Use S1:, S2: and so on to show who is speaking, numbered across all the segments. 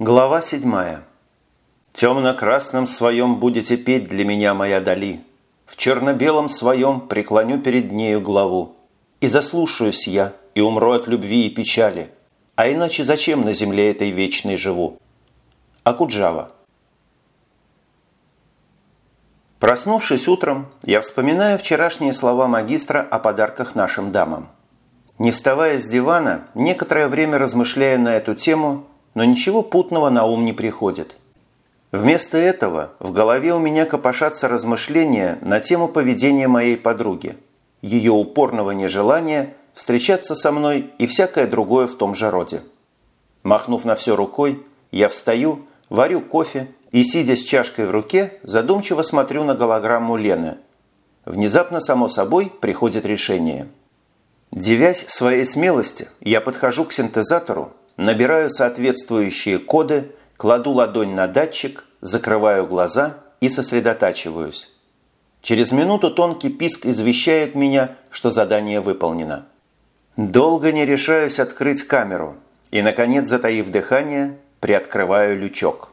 S1: Глава седьмая. «Темно-красном своем будете петь для меня, моя Дали. В черно-белом своем преклоню перед нею главу. И заслушаюсь я, и умру от любви и печали. А иначе зачем на земле этой вечной живу?» Акуджава. Проснувшись утром, я вспоминаю вчерашние слова магистра о подарках нашим дамам. Не вставая с дивана, некоторое время размышляю на эту тему, но ничего путного на ум не приходит. Вместо этого в голове у меня копошатся размышления на тему поведения моей подруги, ее упорного нежелания встречаться со мной и всякое другое в том же роде. Махнув на все рукой, я встаю, варю кофе и, сидя с чашкой в руке, задумчиво смотрю на голограмму Лены. Внезапно, само собой, приходит решение. Девясь своей смелости, я подхожу к синтезатору Набираю соответствующие коды, кладу ладонь на датчик, закрываю глаза и сосредотачиваюсь. Через минуту тонкий писк извещает меня, что задание выполнено. Долго не решаюсь открыть камеру и, наконец, затаив дыхание, приоткрываю лючок.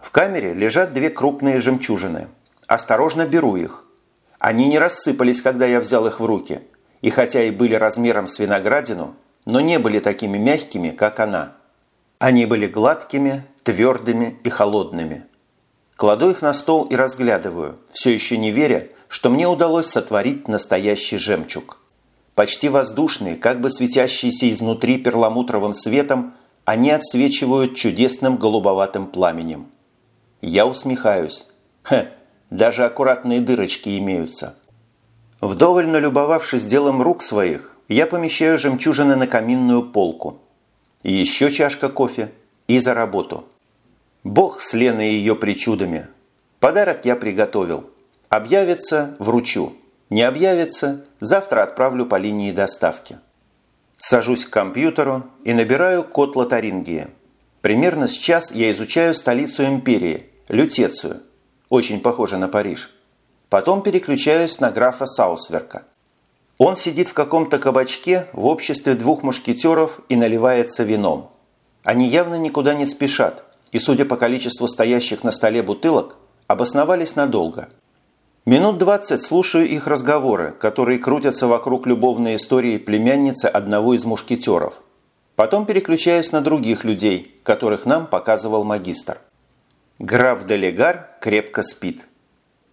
S1: В камере лежат две крупные жемчужины. Осторожно беру их. Они не рассыпались, когда я взял их в руки, и хотя и были размером с виноградину, но не были такими мягкими, как она. Они были гладкими, твердыми и холодными. Кладу их на стол и разглядываю, все еще не веря, что мне удалось сотворить настоящий жемчуг. Почти воздушные, как бы светящиеся изнутри перламутровым светом, они отсвечивают чудесным голубоватым пламенем. Я усмехаюсь. Хе, даже аккуратные дырочки имеются. Вдоволь налюбовавшись делом рук своих, я помещаю жемчужины на каминную полку. еще чашка кофе и за работу. Бог с Леной и ее причудами. Подарок я приготовил. Объявится – вручу. Не объявится – завтра отправлю по линии доставки. Сажусь к компьютеру и набираю код Лотарингии. Примерно с час я изучаю столицу империи – Лютецию. Очень похоже на Париж. Потом переключаюсь на графа Саусверка – он сидит в каком-то кабачке в обществе двух мушкетеров и наливается вином. Они явно никуда не спешат и, судя по количеству стоящих на столе бутылок, обосновались надолго. Минут двадцать слушаю их разговоры, которые крутятся вокруг любовной истории племянницы одного из мушкетеров. Потом переключаюсь на других людей, которых нам показывал магистр. Граф Делегар крепко спит.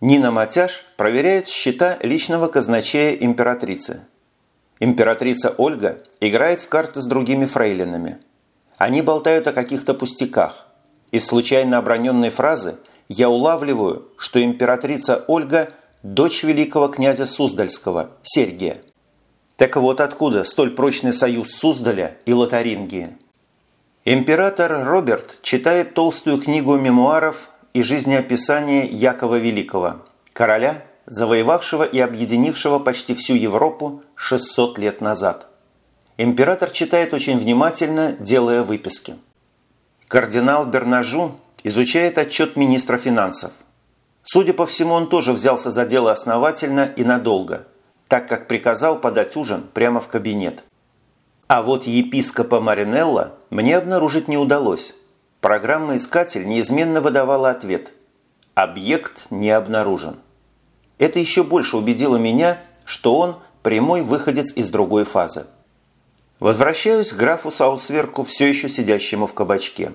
S1: Нина Матяш проверяет счета личного казначея императрицы. Императрица Ольга играет в карты с другими фрейлинами. Они болтают о каких-то пустяках. Из случайно оброненной фразы я улавливаю, что императрица Ольга – дочь великого князя Суздальского, Сергия. Так вот откуда столь прочный союз Суздаля и Лотарингии. Император Роберт читает толстую книгу мемуаров и жизнеописание Якова Великого, короля, завоевавшего и объединившего почти всю Европу 600 лет назад. Император читает очень внимательно, делая выписки. Кардинал Бернажу изучает отчет министра финансов. Судя по всему, он тоже взялся за дело основательно и надолго, так как приказал подать ужин прямо в кабинет. А вот епископа Маринелла мне обнаружить не удалось. Программа-искатель неизменно выдавала ответ «Объект не обнаружен». Это еще больше убедило меня, что он прямой выходец из другой фазы. Возвращаюсь к графу Саусверку, все еще сидящему в кабачке.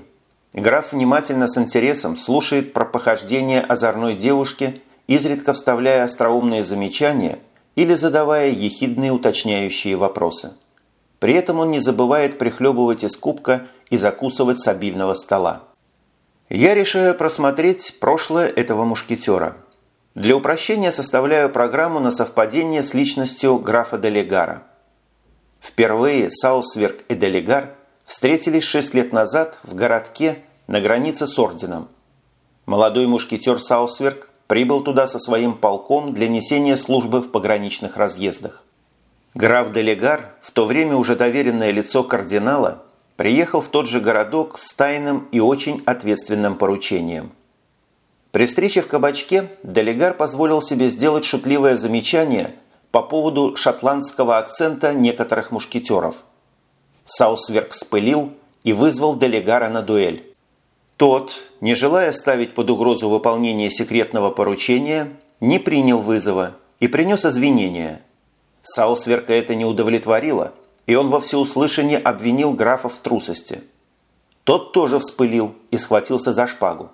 S1: Граф внимательно с интересом слушает про похождение озорной девушки, изредка вставляя остроумные замечания или задавая ехидные уточняющие вопросы. При этом он не забывает прихлебывать из кубка и закусывать с обильного стола. Я решаю просмотреть прошлое этого мушкетера. Для упрощения составляю программу на совпадение с личностью графа Делегара. Впервые Саусверк и Делегар встретились шесть лет назад в городке на границе с орденом. Молодой мушкетер Саусверк прибыл туда со своим полком для несения службы в пограничных разъездах. Граф Делегар, в то время уже доверенное лицо кардинала, приехал в тот же городок с тайным и очень ответственным поручением. При встрече в кабачке Делегар позволил себе сделать шутливое замечание по поводу шотландского акцента некоторых мушкетеров. Саусверк спылил и вызвал Делегара на дуэль. Тот, не желая ставить под угрозу выполнение секретного поручения, не принял вызова и принес извинения. Саусверка это не удовлетворило, и он во всеуслышание обвинил графа в трусости. Тот тоже вспылил и схватился за шпагу.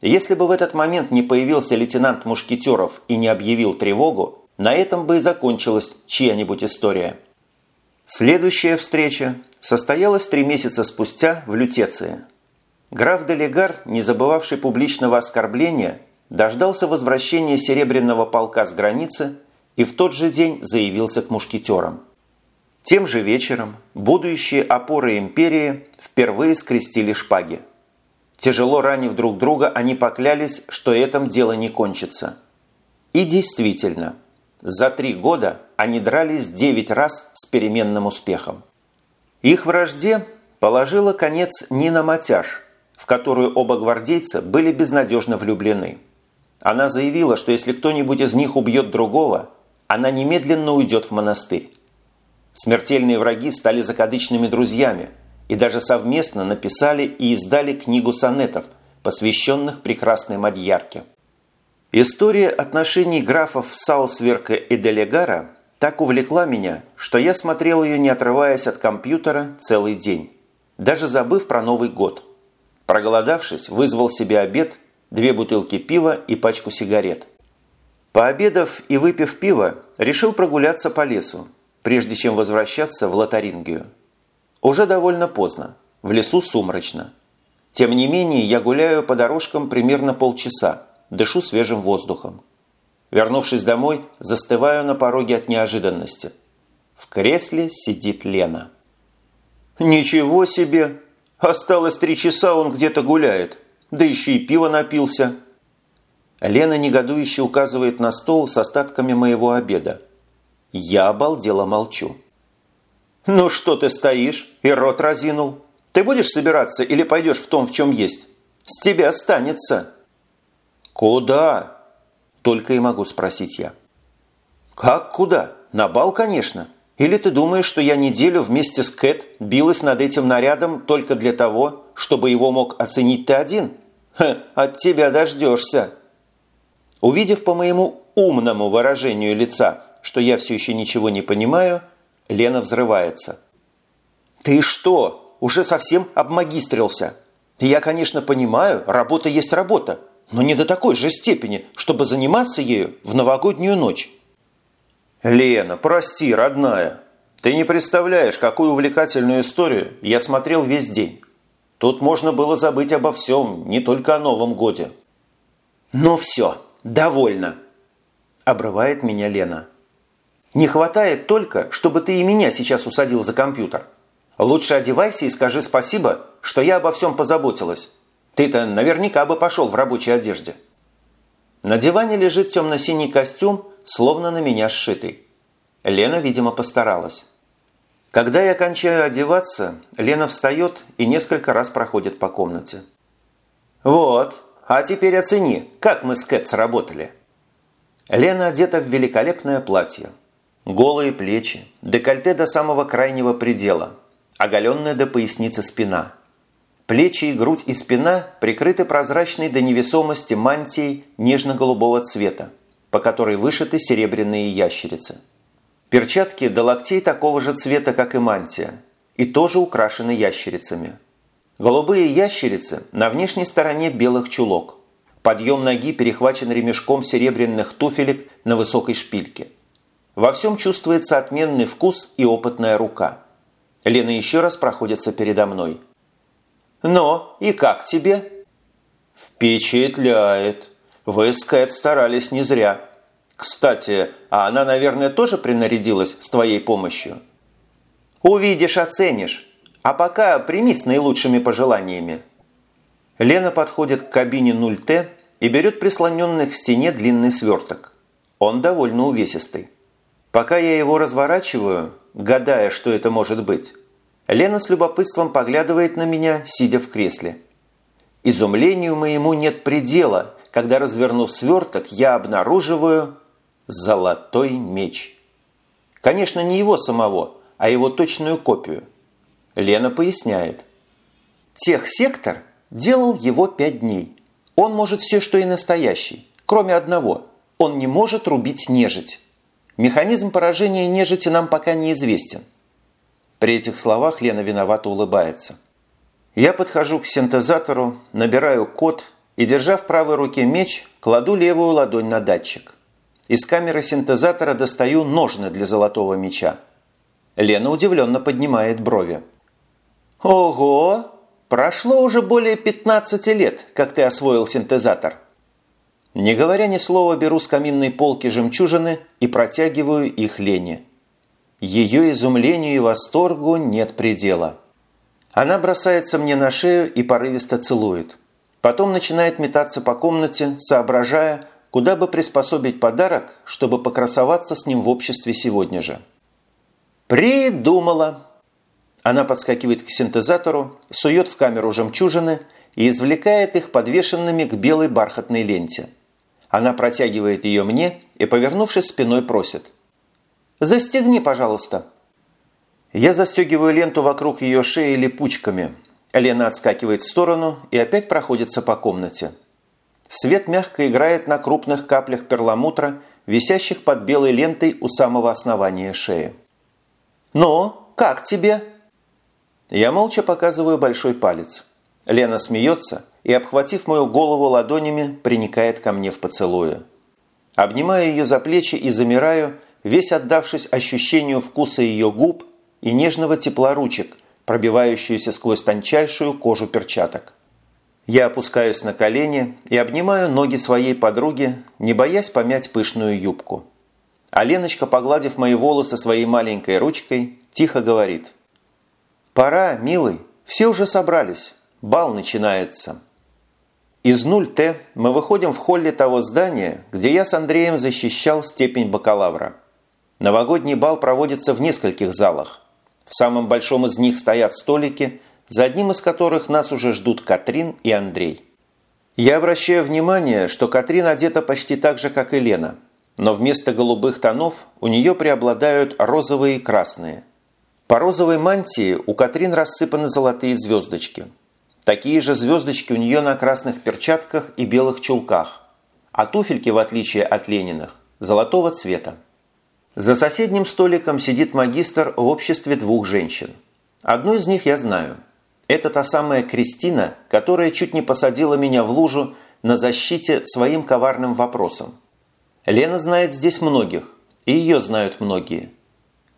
S1: Если бы в этот момент не появился лейтенант Мушкетеров и не объявил тревогу, на этом бы и закончилась чья-нибудь история. Следующая встреча состоялась три месяца спустя в Лютеции. Граф Делегар, не забывавший публичного оскорбления, дождался возвращения Серебряного полка с границы и в тот же день заявился к мушкетерам. Тем же вечером будущие опоры империи впервые скрестили шпаги. Тяжело ранив друг друга, они поклялись, что этом дело не кончится. И действительно, за три года они дрались девять раз с переменным успехом. Их вражде положила конец Нина Матяш, в которую оба гвардейца были безнадежно влюблены. Она заявила, что если кто-нибудь из них убьет другого, она немедленно уйдет в монастырь. Смертельные враги стали закадычными друзьями и даже совместно написали и издали книгу сонетов, посвященных прекрасной Мадьярке. История отношений графов Саусверка и Делегара так увлекла меня, что я смотрел ее, не отрываясь от компьютера, целый день, даже забыв про Новый год. Проголодавшись, вызвал себе обед, две бутылки пива и пачку сигарет. Пообедав и выпив пиво, решил прогуляться по лесу, прежде чем возвращаться в Лотарингию. Уже довольно поздно, в лесу сумрачно. Тем не менее, я гуляю по дорожкам примерно полчаса, дышу свежим воздухом. Вернувшись домой, застываю на пороге от неожиданности. В кресле сидит Лена. «Ничего себе! Осталось три часа, он где-то гуляет. Да еще и пиво напился». Лена негодующе указывает на стол с остатками моего обеда. Я обалдело молчу. «Ну что ты стоишь и рот разинул? Ты будешь собираться или пойдешь в том, в чем есть? С тебя останется». «Куда?» – только и могу спросить я. «Как куда? На бал, конечно. Или ты думаешь, что я неделю вместе с Кэт билась над этим нарядом только для того, чтобы его мог оценить ты один? Ха, от тебя дождешься!» Увидев по моему умному выражению лица, что я все еще ничего не понимаю, Лена взрывается. «Ты что, уже совсем обмагистрился? Я, конечно, понимаю, работа есть работа, но не до такой же степени, чтобы заниматься ею в новогоднюю ночь». «Лена, прости, родная, ты не представляешь, какую увлекательную историю я смотрел весь день. Тут можно было забыть обо всем, не только о Новом Годе». «Ну все, довольно», – обрывает меня Лена. Не хватает только, чтобы ты и меня сейчас усадил за компьютер. Лучше одевайся и скажи спасибо, что я обо всем позаботилась. Ты-то наверняка бы пошел в рабочей одежде. На диване лежит темно-синий костюм, словно на меня сшитый. Лена, видимо, постаралась. Когда я кончаю одеваться, Лена встает и несколько раз проходит по комнате. «Вот, а теперь оцени, как мы с Кэт сработали». Лена одета в великолепное платье, Голые плечи, декольте до самого крайнего предела, оголенная до поясницы спина. Плечи и грудь и спина прикрыты прозрачной до невесомости мантией нежно-голубого цвета, по которой вышиты серебряные ящерицы. Перчатки до локтей такого же цвета, как и мантия, и тоже украшены ящерицами. Голубые ящерицы на внешней стороне белых чулок. Подъем ноги перехвачен ремешком серебряных туфелек на высокой шпильке – во всем чувствуется отменный вкус и опытная рука. Лена еще раз проходится передо мной. «Но, и как тебе?» «Впечатляет. Вы с Кэт старались не зря. Кстати, а она, наверное, тоже принарядилась с твоей помощью?» «Увидишь, оценишь. А пока прими с наилучшими пожеланиями». Лена подходит к кабине 0Т и берет прислоненный к стене длинный сверток. Он довольно увесистый. Пока я его разворачиваю, гадая, что это может быть, Лена с любопытством поглядывает на меня, сидя в кресле. Изумлению моему нет предела, когда, развернув сверток, я обнаруживаю золотой меч. Конечно, не его самого, а его точную копию. Лена поясняет. Техсектор Делал его пять дней. Он может все, что и настоящий, кроме одного. Он не может рубить нежить. Механизм поражения нежити нам пока неизвестен. При этих словах Лена виновато улыбается. Я подхожу к синтезатору, набираю код и, держа в правой руке меч, кладу левую ладонь на датчик. Из камеры синтезатора достаю ножны для золотого меча. Лена удивленно поднимает брови. «Ого! Прошло уже более 15 лет, как ты освоил синтезатор». Не говоря ни слова, беру с каминной полки жемчужины и протягиваю их Лене. Ее изумлению и восторгу нет предела. Она бросается мне на шею и порывисто целует. Потом начинает метаться по комнате, соображая, куда бы приспособить подарок, чтобы покрасоваться с ним в обществе сегодня же. «Придумала!» Она подскакивает к синтезатору, сует в камеру жемчужины и извлекает их подвешенными к белой бархатной ленте. Она протягивает ее мне и, повернувшись спиной, просит. «Застегни, пожалуйста». Я застегиваю ленту вокруг ее шеи липучками. Лена отскакивает в сторону и опять проходится по комнате. Свет мягко играет на крупных каплях перламутра, висящих под белой лентой у самого основания шеи. «Ну, как тебе?» Я молча показываю большой палец. Лена смеется и, обхватив мою голову ладонями, приникает ко мне в поцелуе. Обнимаю ее за плечи и замираю, весь отдавшись ощущению вкуса ее губ и нежного тепла ручек, пробивающуюся сквозь тончайшую кожу перчаток. Я опускаюсь на колени и обнимаю ноги своей подруги, не боясь помять пышную юбку. А Леночка, погладив мои волосы своей маленькой ручкой, тихо говорит. «Пора, милый, все уже собрались, бал начинается». Из 0Т мы выходим в холле того здания, где я с Андреем защищал степень бакалавра. Новогодний бал проводится в нескольких залах. В самом большом из них стоят столики, за одним из которых нас уже ждут Катрин и Андрей. Я обращаю внимание, что Катрин одета почти так же, как и Лена, но вместо голубых тонов у нее преобладают розовые и красные. По розовой мантии у Катрин рассыпаны золотые звездочки. Такие же звездочки у нее на красных перчатках и белых чулках, а туфельки, в отличие от Лениных, золотого цвета. За соседним столиком сидит магистр в обществе двух женщин. Одну из них я знаю. Это та самая Кристина, которая чуть не посадила меня в лужу на защите своим коварным вопросом. Лена знает здесь многих, и ее знают многие.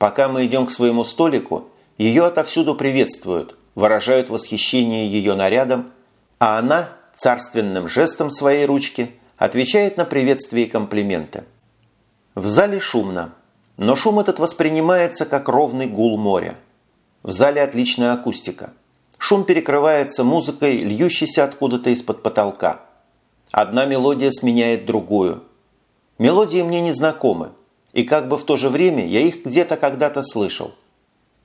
S1: Пока мы идем к своему столику, ее отовсюду приветствуют, выражают восхищение ее нарядом, а она царственным жестом своей ручки отвечает на приветствие и комплименты. В зале шумно. Но шум этот воспринимается как ровный гул моря. В зале отличная акустика. Шум перекрывается музыкой, льющейся откуда-то из-под потолка. Одна мелодия сменяет другую. Мелодии мне не знакомы, и как бы в то же время я их где-то когда-то слышал.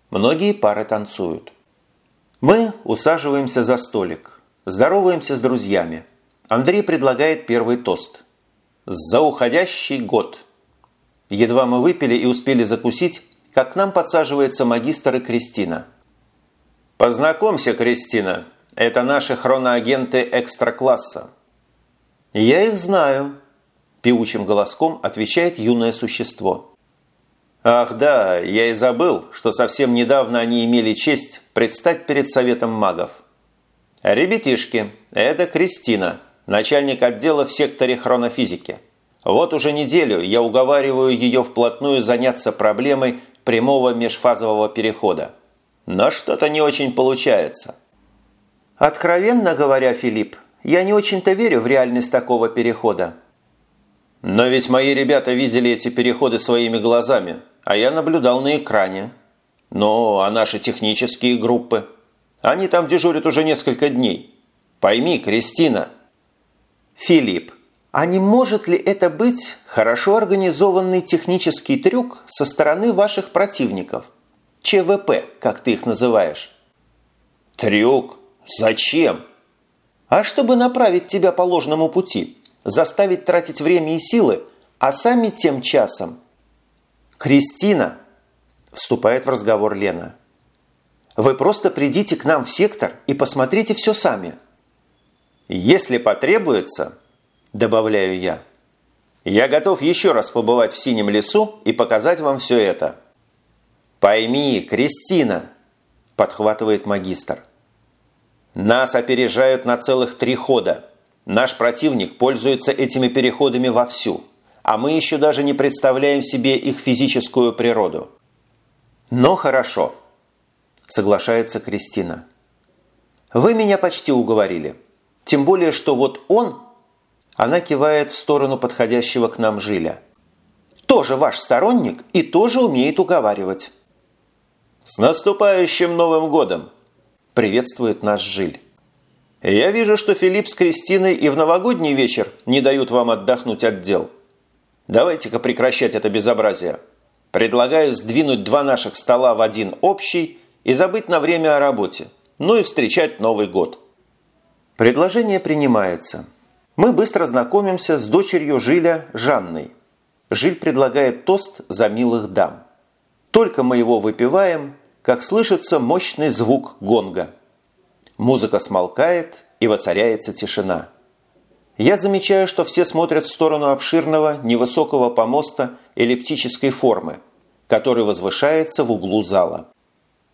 S1: Многие пары танцуют. Мы усаживаемся за столик, здороваемся с друзьями. Андрей предлагает первый тост. «За уходящий год!» Едва мы выпили и успели закусить, как к нам подсаживается магистр и Кристина. «Познакомься, Кристина, это наши хроноагенты экстра-класса». «Я их знаю», – певучим голоском отвечает юное существо. «Ах да, я и забыл, что совсем недавно они имели честь предстать перед Советом магов. Ребятишки, это Кристина, начальник отдела в секторе хронофизики». Вот уже неделю я уговариваю ее вплотную заняться проблемой прямого межфазового перехода. Но что-то не очень получается. Откровенно говоря, Филипп, я не очень-то верю в реальность такого перехода. Но ведь мои ребята видели эти переходы своими глазами, а я наблюдал на экране. Ну, а наши технические группы? Они там дежурят уже несколько дней. Пойми, Кристина. Филипп, а не может ли это быть хорошо организованный технический трюк со стороны ваших противников? ЧВП, как ты их называешь. Трюк? Зачем? А чтобы направить тебя по ложному пути, заставить тратить время и силы, а сами тем часом... Кристина, вступает в разговор Лена. Вы просто придите к нам в сектор и посмотрите все сами. Если потребуется, добавляю я, я готов еще раз побывать в Синем лесу и показать вам все это. Пойми, Кристина, подхватывает магистр. Нас опережают на целых три хода. Наш противник пользуется этими переходами вовсю, а мы еще даже не представляем себе их физическую природу. Но хорошо, соглашается Кристина. Вы меня почти уговорили. Тем более, что вот он, она кивает в сторону подходящего к нам Жиля, тоже ваш сторонник и тоже умеет уговаривать. «С наступающим Новым годом!» – приветствует наш Жиль. «Я вижу, что Филипп с Кристиной и в новогодний вечер не дают вам отдохнуть от дел. Давайте-ка прекращать это безобразие. Предлагаю сдвинуть два наших стола в один общий и забыть на время о работе, ну и встречать Новый год». Предложение принимается. Мы быстро знакомимся с дочерью Жиля Жанной. Жиль предлагает тост за милых дам. Только мы его выпиваем, как слышится мощный звук гонга. Музыка смолкает, и воцаряется тишина. Я замечаю, что все смотрят в сторону обширного невысокого помоста эллиптической формы, который возвышается в углу зала.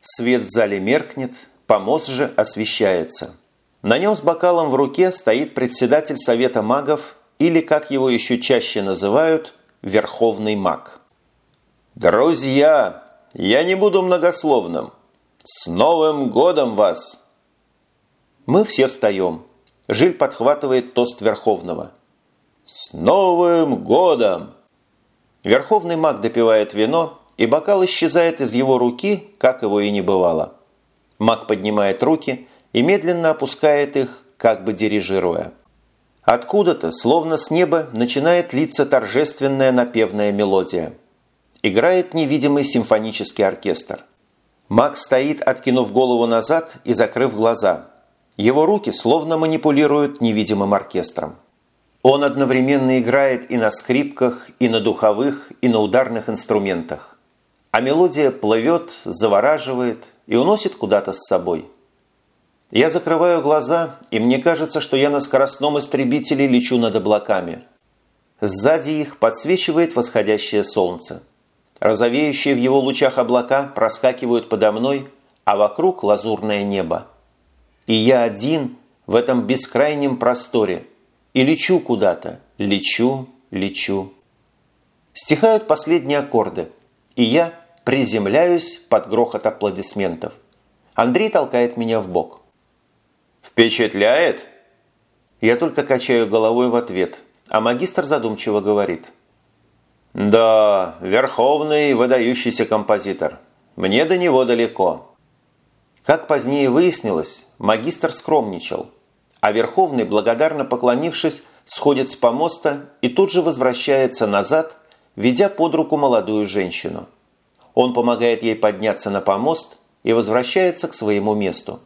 S1: Свет в зале меркнет, помост же освещается. На нем с бокалом в руке стоит председатель Совета магов или, как его еще чаще называют, Верховный маг. «Друзья!» Я не буду многословным. С Новым годом вас! Мы все встаем. Жиль подхватывает тост Верховного. С Новым годом! Верховный маг допивает вино, и бокал исчезает из его руки, как его и не бывало. Маг поднимает руки и медленно опускает их, как бы дирижируя. Откуда-то, словно с неба, начинает литься торжественная напевная мелодия – играет невидимый симфонический оркестр. Макс стоит, откинув голову назад и закрыв глаза. Его руки словно манипулируют невидимым оркестром. Он одновременно играет и на скрипках, и на духовых, и на ударных инструментах. А мелодия плывет, завораживает и уносит куда-то с собой. Я закрываю глаза, и мне кажется, что я на скоростном истребителе лечу над облаками. Сзади их подсвечивает восходящее солнце. Розовеющие в его лучах облака проскакивают подо мной, а вокруг лазурное небо. И я один в этом бескрайнем просторе. И лечу куда-то, лечу, лечу. Стихают последние аккорды, и я приземляюсь под грохот аплодисментов. Андрей толкает меня в бок. «Впечатляет?» Я только качаю головой в ответ, а магистр задумчиво говорит – да, верховный выдающийся композитор. Мне до него далеко. Как позднее выяснилось, магистр скромничал, а Верховный, благодарно поклонившись, сходит с помоста и тут же возвращается назад, ведя под руку молодую женщину. Он помогает ей подняться на помост и возвращается к своему месту.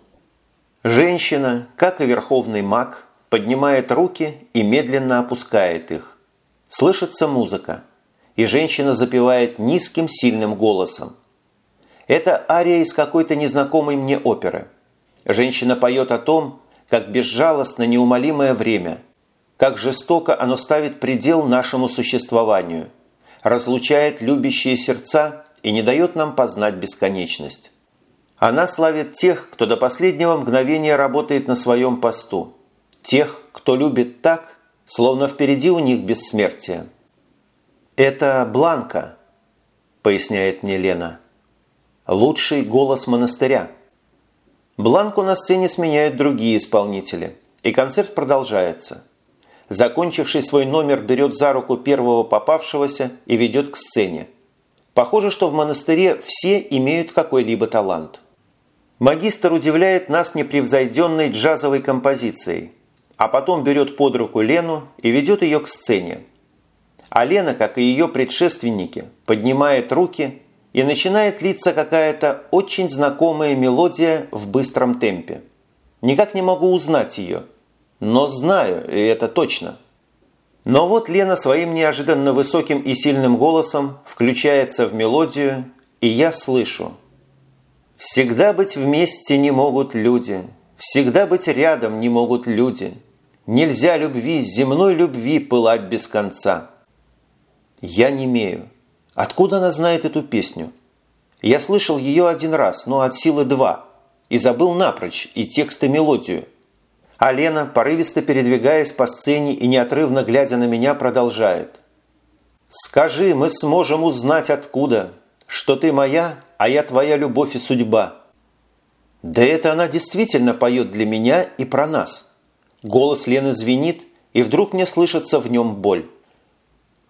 S1: Женщина, как и Верховный маг, поднимает руки и медленно опускает их. Слышится музыка и женщина запевает низким сильным голосом. Это ария из какой-то незнакомой мне оперы. Женщина поет о том, как безжалостно неумолимое время, как жестоко оно ставит предел нашему существованию, разлучает любящие сердца и не дает нам познать бесконечность. Она славит тех, кто до последнего мгновения работает на своем посту, тех, кто любит так, словно впереди у них бессмертие. «Это Бланка», – поясняет мне Лена. «Лучший голос монастыря». Бланку на сцене сменяют другие исполнители, и концерт продолжается. Закончивший свой номер берет за руку первого попавшегося и ведет к сцене. Похоже, что в монастыре все имеют какой-либо талант. Магистр удивляет нас непревзойденной джазовой композицией, а потом берет под руку Лену и ведет ее к сцене, а Лена, как и ее предшественники, поднимает руки и начинает литься какая-то очень знакомая мелодия в быстром темпе. Никак не могу узнать ее, но знаю, и это точно. Но вот Лена своим неожиданно высоким и сильным голосом включается в мелодию, и я слышу. «Всегда быть вместе не могут люди, всегда быть рядом не могут люди, Нельзя любви, земной любви пылать без конца. Я не имею. Откуда она знает эту песню? Я слышал ее один раз, но от силы два, и забыл напрочь и текст, и мелодию. А Лена, порывисто передвигаясь по сцене и неотрывно глядя на меня, продолжает. «Скажи, мы сможем узнать откуда, что ты моя, а я твоя любовь и судьба». Да это она действительно поет для меня и про нас. Голос Лены звенит, и вдруг мне слышится в нем боль.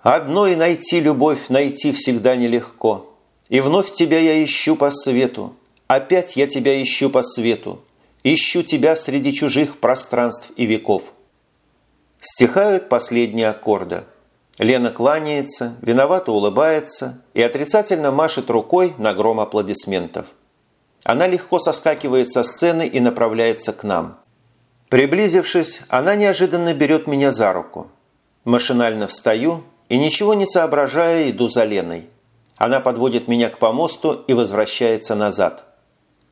S1: Одной найти любовь, найти всегда нелегко. И вновь тебя я ищу по свету. Опять я тебя ищу по свету. Ищу тебя среди чужих пространств и веков. Стихают последние аккорды. Лена кланяется, виновато улыбается и отрицательно машет рукой на гром аплодисментов. Она легко соскакивает со сцены и направляется к нам. Приблизившись, она неожиданно берет меня за руку. Машинально встаю и, ничего не соображая, иду за Леной. Она подводит меня к помосту и возвращается назад.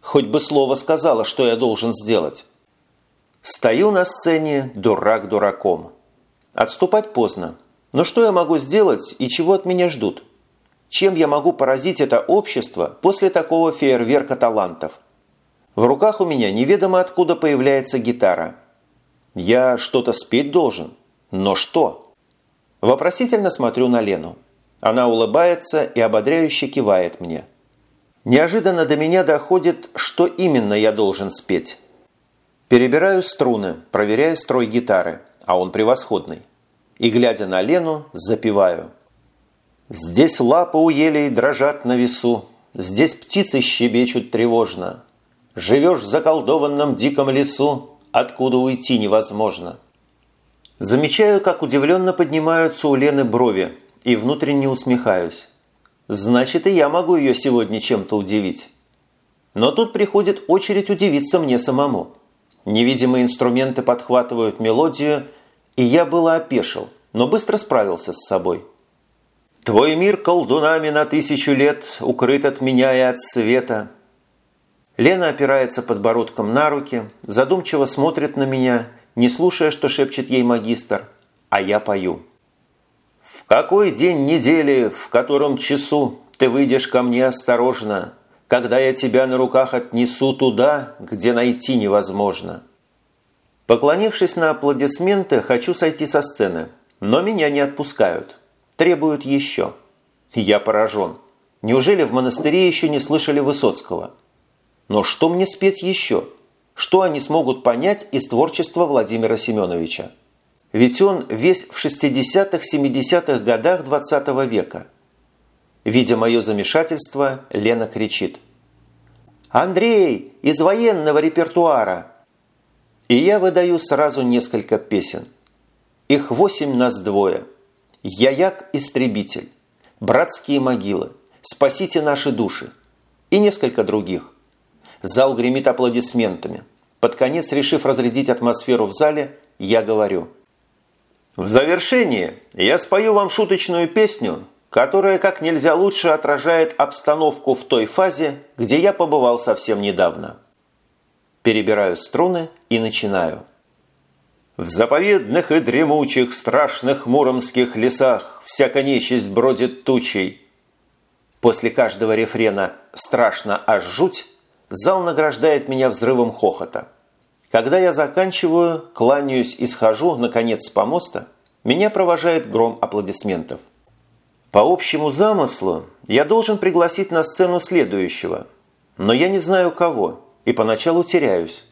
S1: Хоть бы слово сказала, что я должен сделать. Стою на сцене дурак дураком. Отступать поздно. Но что я могу сделать и чего от меня ждут? Чем я могу поразить это общество после такого фейерверка талантов – в руках у меня неведомо откуда появляется гитара. Я что-то спеть должен. Но что? Вопросительно смотрю на Лену. Она улыбается и ободряюще кивает мне. Неожиданно до меня доходит, что именно я должен спеть. Перебираю струны, проверяя строй гитары, а он превосходный. И, глядя на Лену, запеваю. «Здесь лапы у елей дрожат на весу, Здесь птицы щебечут тревожно, Живешь в заколдованном диком лесу, откуда уйти невозможно. Замечаю, как удивленно поднимаются у Лены брови, и внутренне усмехаюсь. Значит, и я могу ее сегодня чем-то удивить. Но тут приходит очередь удивиться мне самому. Невидимые инструменты подхватывают мелодию, и я было опешил, но быстро справился с собой. «Твой мир колдунами на тысячу лет укрыт от меня и от света», Лена опирается подбородком на руки, задумчиво смотрит на меня, не слушая, что шепчет ей магистр, а я пою. «В какой день недели, в котором часу ты выйдешь ко мне осторожно, когда я тебя на руках отнесу туда, где найти невозможно?» Поклонившись на аплодисменты, хочу сойти со сцены, но меня не отпускают. Требуют еще. Я поражен. Неужели в монастыре еще не слышали Высоцкого? Но что мне спеть еще? Что они смогут понять из творчества Владимира Семеновича? Ведь он весь в 60-70-х годах 20 -го века. Видя мое замешательство, Лена кричит. «Андрей, из военного репертуара!» И я выдаю сразу несколько песен. Их восемь нас двое. «Яяк-истребитель», «Братские могилы», «Спасите наши души» и несколько других. Зал гремит аплодисментами. Под конец, решив разрядить атмосферу в зале, я говорю. В завершении я спою вам шуточную песню, которая как нельзя лучше отражает обстановку в той фазе, где я побывал совсем недавно. Перебираю струны и начинаю. В заповедных и дремучих страшных муромских лесах всяка нечисть бродит тучей. После каждого рефрена «страшно аж жуть» Зал награждает меня взрывом хохота. Когда я заканчиваю, кланяюсь и схожу, наконец, с помоста, меня провожает гром аплодисментов. По общему замыслу я должен пригласить на сцену следующего, но я не знаю кого и поначалу теряюсь.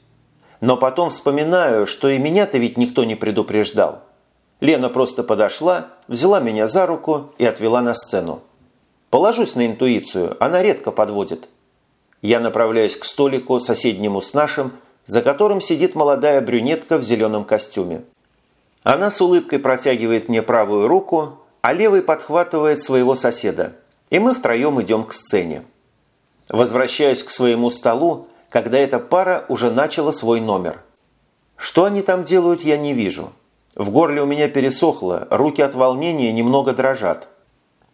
S1: Но потом вспоминаю, что и меня-то ведь никто не предупреждал. Лена просто подошла, взяла меня за руку и отвела на сцену. Положусь на интуицию, она редко подводит – я направляюсь к столику, соседнему с нашим, за которым сидит молодая брюнетка в зеленом костюме. Она с улыбкой протягивает мне правую руку, а левый подхватывает своего соседа, и мы втроем идем к сцене. Возвращаюсь к своему столу, когда эта пара уже начала свой номер. Что они там делают, я не вижу. В горле у меня пересохло, руки от волнения немного дрожат.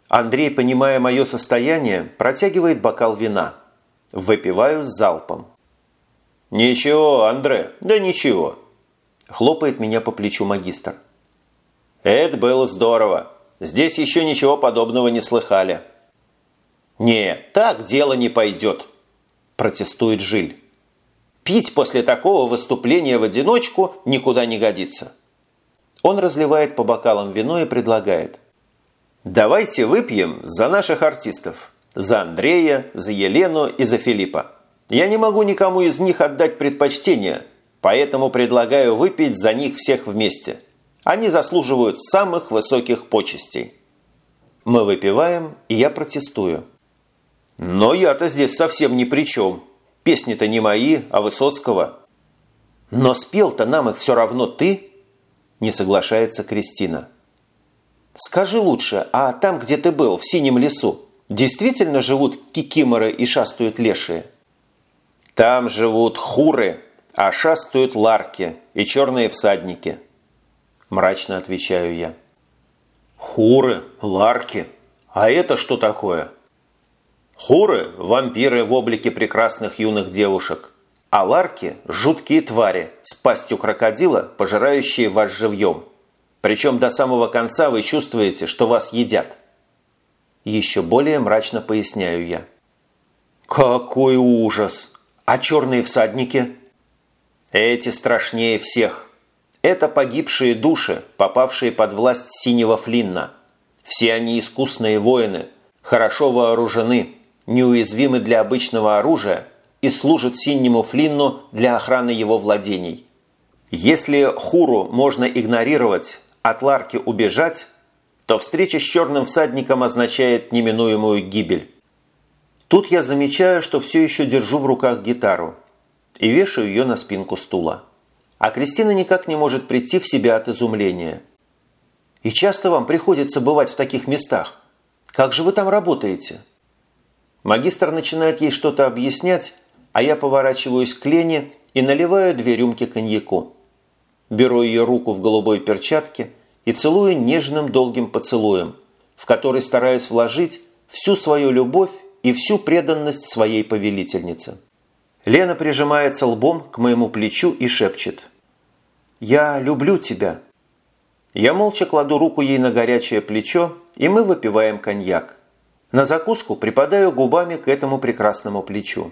S1: Андрей, понимая мое состояние, протягивает бокал вина – Выпиваю залпом. «Ничего, Андре, да ничего». Хлопает меня по плечу магистр. Это было здорово. Здесь еще ничего подобного не слыхали. «Нет, так дело не пойдет», – протестует Жиль. «Пить после такого выступления в одиночку никуда не годится». Он разливает по бокалам вино и предлагает. «Давайте выпьем за наших артистов. За Андрея, за Елену и за Филиппа. Я не могу никому из них отдать предпочтение, поэтому предлагаю выпить за них всех вместе. Они заслуживают самых высоких почестей». Мы выпиваем, и я протестую. Но я-то здесь совсем ни при чем. Песни-то не мои, а Высоцкого. Но спел-то нам их все равно ты, не соглашается Кристина. Скажи лучше, а там, где ты был, в синем лесу, действительно живут кикиморы и шастают лешие? Там живут хуры, а шастают ларки и черные всадники. Мрачно отвечаю я. Хуры, ларки, а это что такое? Хуры – вампиры в облике прекрасных юных девушек, а ларки – жуткие твари с пастью крокодила, пожирающие вас живьем. Причем до самого конца вы чувствуете, что вас едят. Еще более мрачно поясняю я. Какой ужас! А черные всадники? Эти страшнее всех. Это погибшие души, попавшие под власть синего Флинна. Все они искусные воины, хорошо вооружены – неуязвимы для обычного оружия и служат синему Флинну для охраны его владений. Если Хуру можно игнорировать, от Ларки убежать, то встреча с черным всадником означает неминуемую гибель. Тут я замечаю, что все еще держу в руках гитару и вешаю ее на спинку стула. А Кристина никак не может прийти в себя от изумления. «И часто вам приходится бывать в таких местах? Как же вы там работаете?» Магистр начинает ей что-то объяснять, а я поворачиваюсь к Лене и наливаю две рюмки коньяку. Беру ее руку в голубой перчатке и целую нежным долгим поцелуем, в который стараюсь вложить всю свою любовь и всю преданность своей повелительнице. Лена прижимается лбом к моему плечу и шепчет. «Я люблю тебя». Я молча кладу руку ей на горячее плечо, и мы выпиваем коньяк. На закуску припадаю губами к этому прекрасному плечу.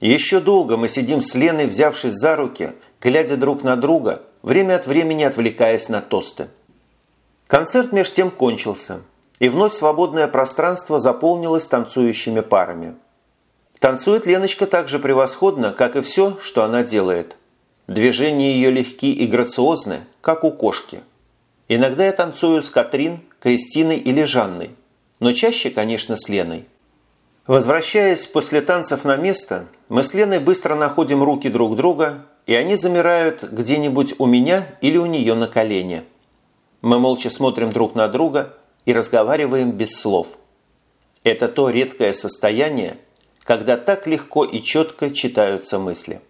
S1: Еще долго мы сидим с Леной, взявшись за руки, глядя друг на друга, время от времени отвлекаясь на тосты. Концерт меж тем кончился, и вновь свободное пространство заполнилось танцующими парами. Танцует Леночка так же превосходно, как и все, что она делает. Движения ее легки и грациозны, как у кошки. Иногда я танцую с Катрин, Кристиной или Жанной – но чаще, конечно, с Леной. Возвращаясь после танцев на место, мы с Леной быстро находим руки друг друга, и они замирают где-нибудь у меня или у нее на колене. Мы молча смотрим друг на друга и разговариваем без слов. Это то редкое состояние, когда так легко и четко читаются мысли.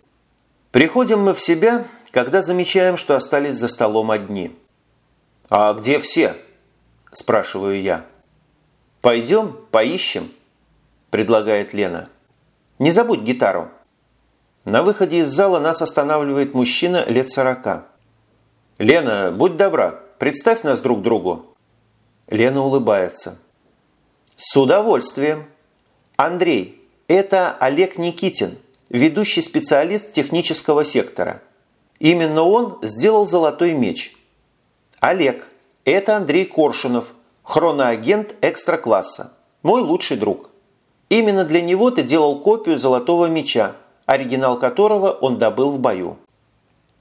S1: Приходим мы в себя, когда замечаем, что остались за столом одни. «А где все?» – спрашиваю я. «Пойдем, поищем», – предлагает Лена. «Не забудь гитару». На выходе из зала нас останавливает мужчина лет сорока. «Лена, будь добра, представь нас друг другу». Лена улыбается. «С удовольствием. Андрей, это Олег Никитин, ведущий специалист технического сектора. Именно он сделал золотой меч. Олег, это Андрей Коршунов, Хроноагент экстра-класса. Мой лучший друг. Именно для него ты делал копию золотого меча, оригинал которого он добыл в бою.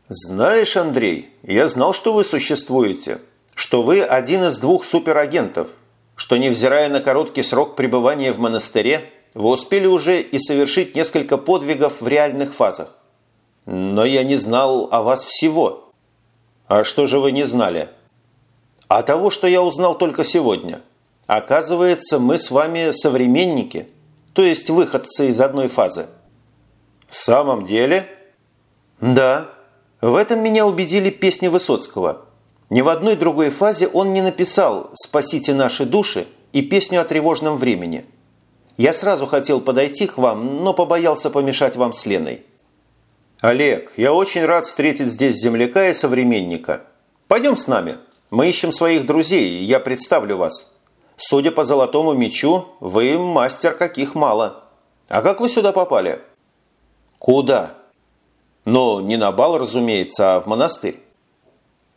S1: Знаешь, Андрей, я знал, что вы существуете, что вы один из двух суперагентов, что, невзирая на короткий срок пребывания в монастыре, вы успели уже и совершить несколько подвигов в реальных фазах. Но я не знал о вас всего. А что же вы не знали? А того, что я узнал только сегодня. Оказывается, мы с вами современники, то есть выходцы из одной фазы. В самом деле? Да. В этом меня убедили песни Высоцкого. Ни в одной другой фазе он не написал «Спасите наши души» и песню о тревожном времени. Я сразу хотел подойти к вам, но побоялся помешать вам с Леной. «Олег, я очень рад встретить здесь земляка и современника. Пойдем с нами. Мы ищем своих друзей, я представлю вас. Судя по золотому мечу, вы мастер каких мало. А как вы сюда попали?» «Куда?» «Ну, не на бал, разумеется, а в монастырь».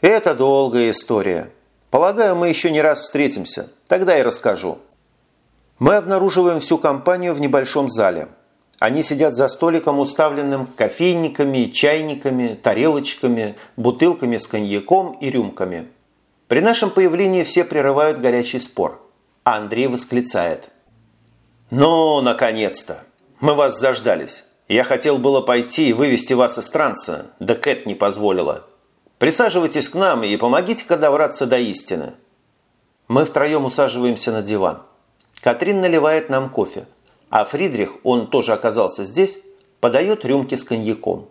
S1: «Это долгая история. Полагаю, мы еще не раз встретимся. Тогда и расскажу». Мы обнаруживаем всю компанию в небольшом зале. Они сидят за столиком, уставленным кофейниками, чайниками, тарелочками, бутылками с коньяком и рюмками. При нашем появлении все прерывают горячий спор. Андрей восклицает. «Ну, наконец-то! Мы вас заждались. Я хотел было пойти и вывести вас из транса, да Кэт не позволила. Присаживайтесь к нам и помогите-ка добраться до истины». Мы втроем усаживаемся на диван. Катрин наливает нам кофе, а Фридрих, он тоже оказался здесь, подает рюмки с коньяком.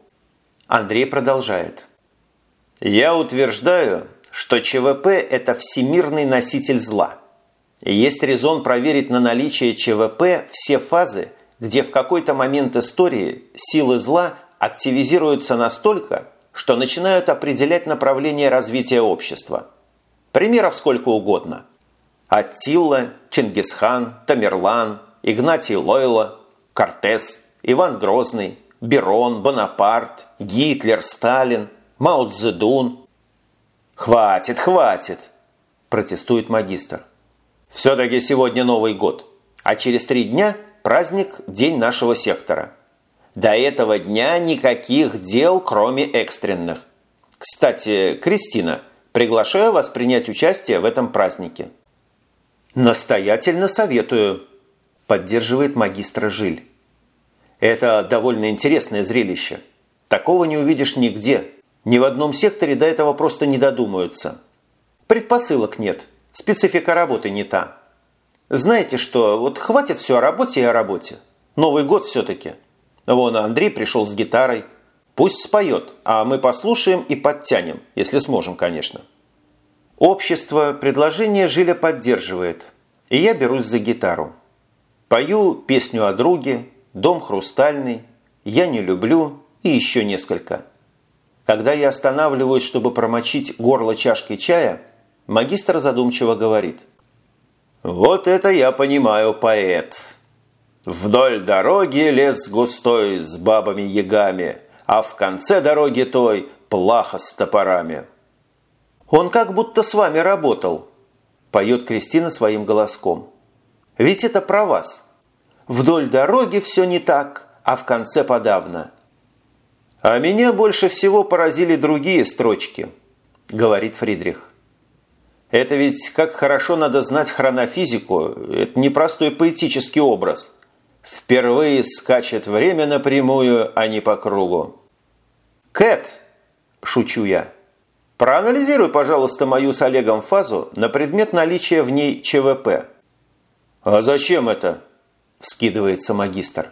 S1: Андрей продолжает. «Я утверждаю, что ЧВП – это всемирный носитель зла. Есть резон проверить на наличие ЧВП все фазы, где в какой-то момент истории силы зла активизируются настолько, что начинают определять направление развития общества. Примеров сколько угодно – Аттила, Чингисхан, Тамерлан, Игнатий Лойла, Кортес, Иван Грозный, Берон, Бонапарт, Гитлер, Сталин, Мао Цзэдун. «Хватит, хватит!» – протестует магистр. «Все-таки сегодня Новый год, а через три дня праздник – день нашего сектора. До этого дня никаких дел, кроме экстренных. Кстати, Кристина, приглашаю вас принять участие в этом празднике». «Настоятельно советую», – поддерживает магистра Жиль. «Это довольно интересное зрелище. Такого не увидишь нигде. Ни в одном секторе до этого просто не додумаются. Предпосылок нет, специфика работы не та. Знаете что, вот хватит все о работе и о работе. Новый год все-таки. Вон Андрей пришел с гитарой. Пусть споет, а мы послушаем и подтянем, если сможем, конечно». Общество предложение Жиля поддерживает, и я берусь за гитару. Пою песню о друге, дом хрустальный, я не люблю и еще несколько. Когда я останавливаюсь, чтобы промочить горло чашкой чая, магистр задумчиво говорит. «Вот это я понимаю, поэт. Вдоль дороги лес густой с бабами-ягами, а в конце дороги той плаха с топорами». «Он как будто с вами работал», – поет Кристина своим голоском. «Ведь это про вас. Вдоль дороги все не так, а в конце подавно». «А меня больше всего поразили другие строчки», – говорит Фридрих. «Это ведь как хорошо надо знать хронофизику, это непростой поэтический образ. Впервые скачет время напрямую, а не по кругу». «Кэт!» – шучу я – Проанализируй, пожалуйста, мою с Олегом фазу на предмет наличия в ней ЧВП. «А зачем это?» – вскидывается магистр.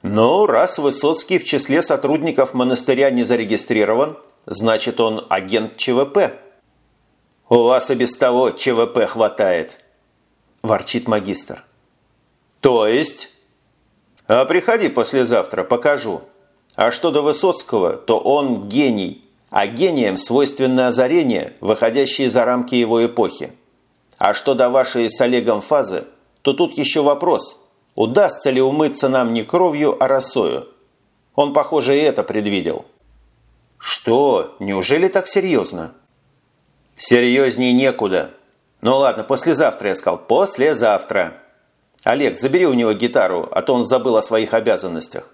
S1: «Ну, раз Высоцкий в числе сотрудников монастыря не зарегистрирован, значит, он агент ЧВП». «У вас и без того ЧВП хватает», – ворчит магистр. «То есть?» «А приходи послезавтра, покажу. А что до Высоцкого, то он гений» а гениям свойственно озарение, выходящее за рамки его эпохи. А что до вашей с Олегом фазы, то тут еще вопрос, удастся ли умыться нам не кровью, а росою. Он, похоже, и это предвидел. Что? Неужели так серьезно? Серьезней некуда. Ну ладно, послезавтра я сказал. Послезавтра. Олег, забери у него гитару, а то он забыл о своих обязанностях.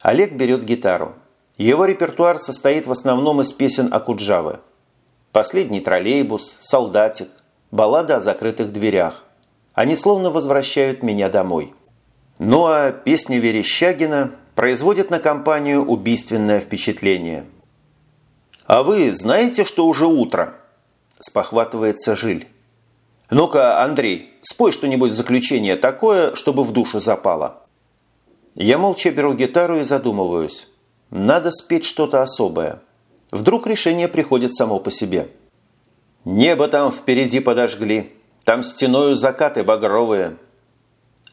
S1: Олег берет гитару. Его репертуар состоит в основном из песен Акуджавы. «Последний троллейбус», «Солдатик», «Баллада о закрытых дверях». Они словно возвращают меня домой. Ну а песня Верещагина производит на компанию убийственное впечатление. «А вы знаете, что уже утро?» – спохватывается Жиль. «Ну-ка, Андрей, спой что-нибудь в заключение такое, чтобы в душу запало». Я молча беру гитару и задумываюсь. Надо спеть что-то особое. Вдруг решение приходит само по себе. Небо там впереди подожгли. Там стеною закаты багровые.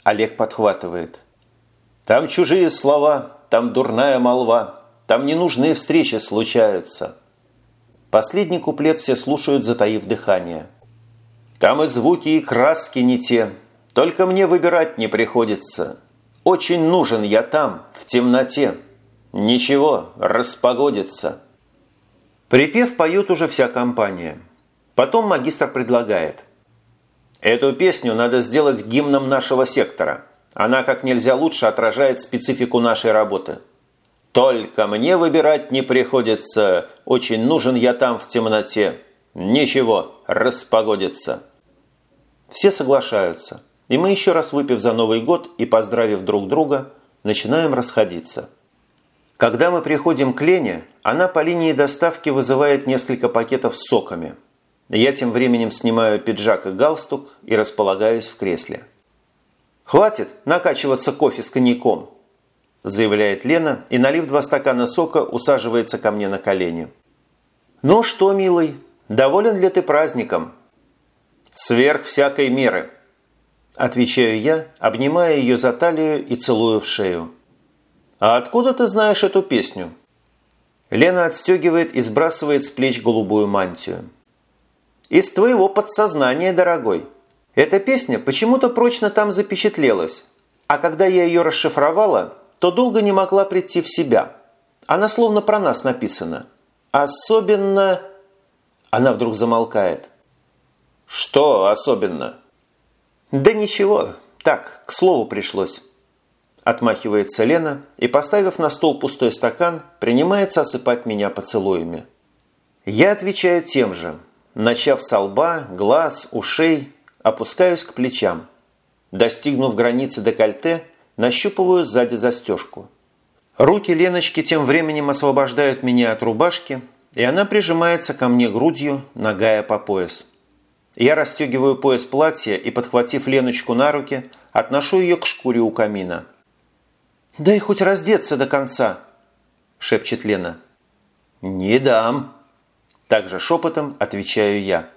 S1: Олег подхватывает. Там чужие слова, там дурная молва, там ненужные встречи случаются. Последний куплет все слушают, затаив дыхание. Там и звуки, и краски не те, только мне выбирать не приходится. Очень нужен я там, в темноте. Ничего, распогодится. Припев поют уже вся компания. Потом магистр предлагает. Эту песню надо сделать гимном нашего сектора. Она как нельзя лучше отражает специфику нашей работы. Только мне выбирать не приходится. Очень нужен я там в темноте. Ничего, распогодится. Все соглашаются. И мы еще раз выпив за Новый год и поздравив друг друга, начинаем расходиться. Когда мы приходим к Лене, она по линии доставки вызывает несколько пакетов с соками. Я тем временем снимаю пиджак и галстук и располагаюсь в кресле. «Хватит накачиваться кофе с коньяком», заявляет Лена и, налив два стакана сока, усаживается ко мне на колени. «Ну что, милый, доволен ли ты праздником?» «Сверх всякой меры», Отвечаю я, обнимая ее за талию и целую в шею. «А откуда ты знаешь эту песню?» Лена отстегивает и сбрасывает с плеч голубую мантию. «Из твоего подсознания, дорогой. Эта песня почему-то прочно там запечатлелась, а когда я ее расшифровала, то долго не могла прийти в себя. Она словно про нас написана. Особенно...» Она вдруг замолкает. «Что особенно?» «Да ничего, так, к слову пришлось». Отмахивается Лена и, поставив на стол пустой стакан, принимается осыпать меня поцелуями. Я отвечаю тем же, начав с лба, глаз, ушей, опускаюсь к плечам. Достигнув границы декольте, нащупываю сзади застежку. Руки Леночки тем временем освобождают меня от рубашки, и она прижимается ко мне грудью, нагая по пояс. Я расстегиваю пояс платья и, подхватив Леночку на руки, отношу ее к шкуре у камина. «Дай хоть раздеться до конца!» – шепчет Лена. «Не дам!» – также шепотом отвечаю я.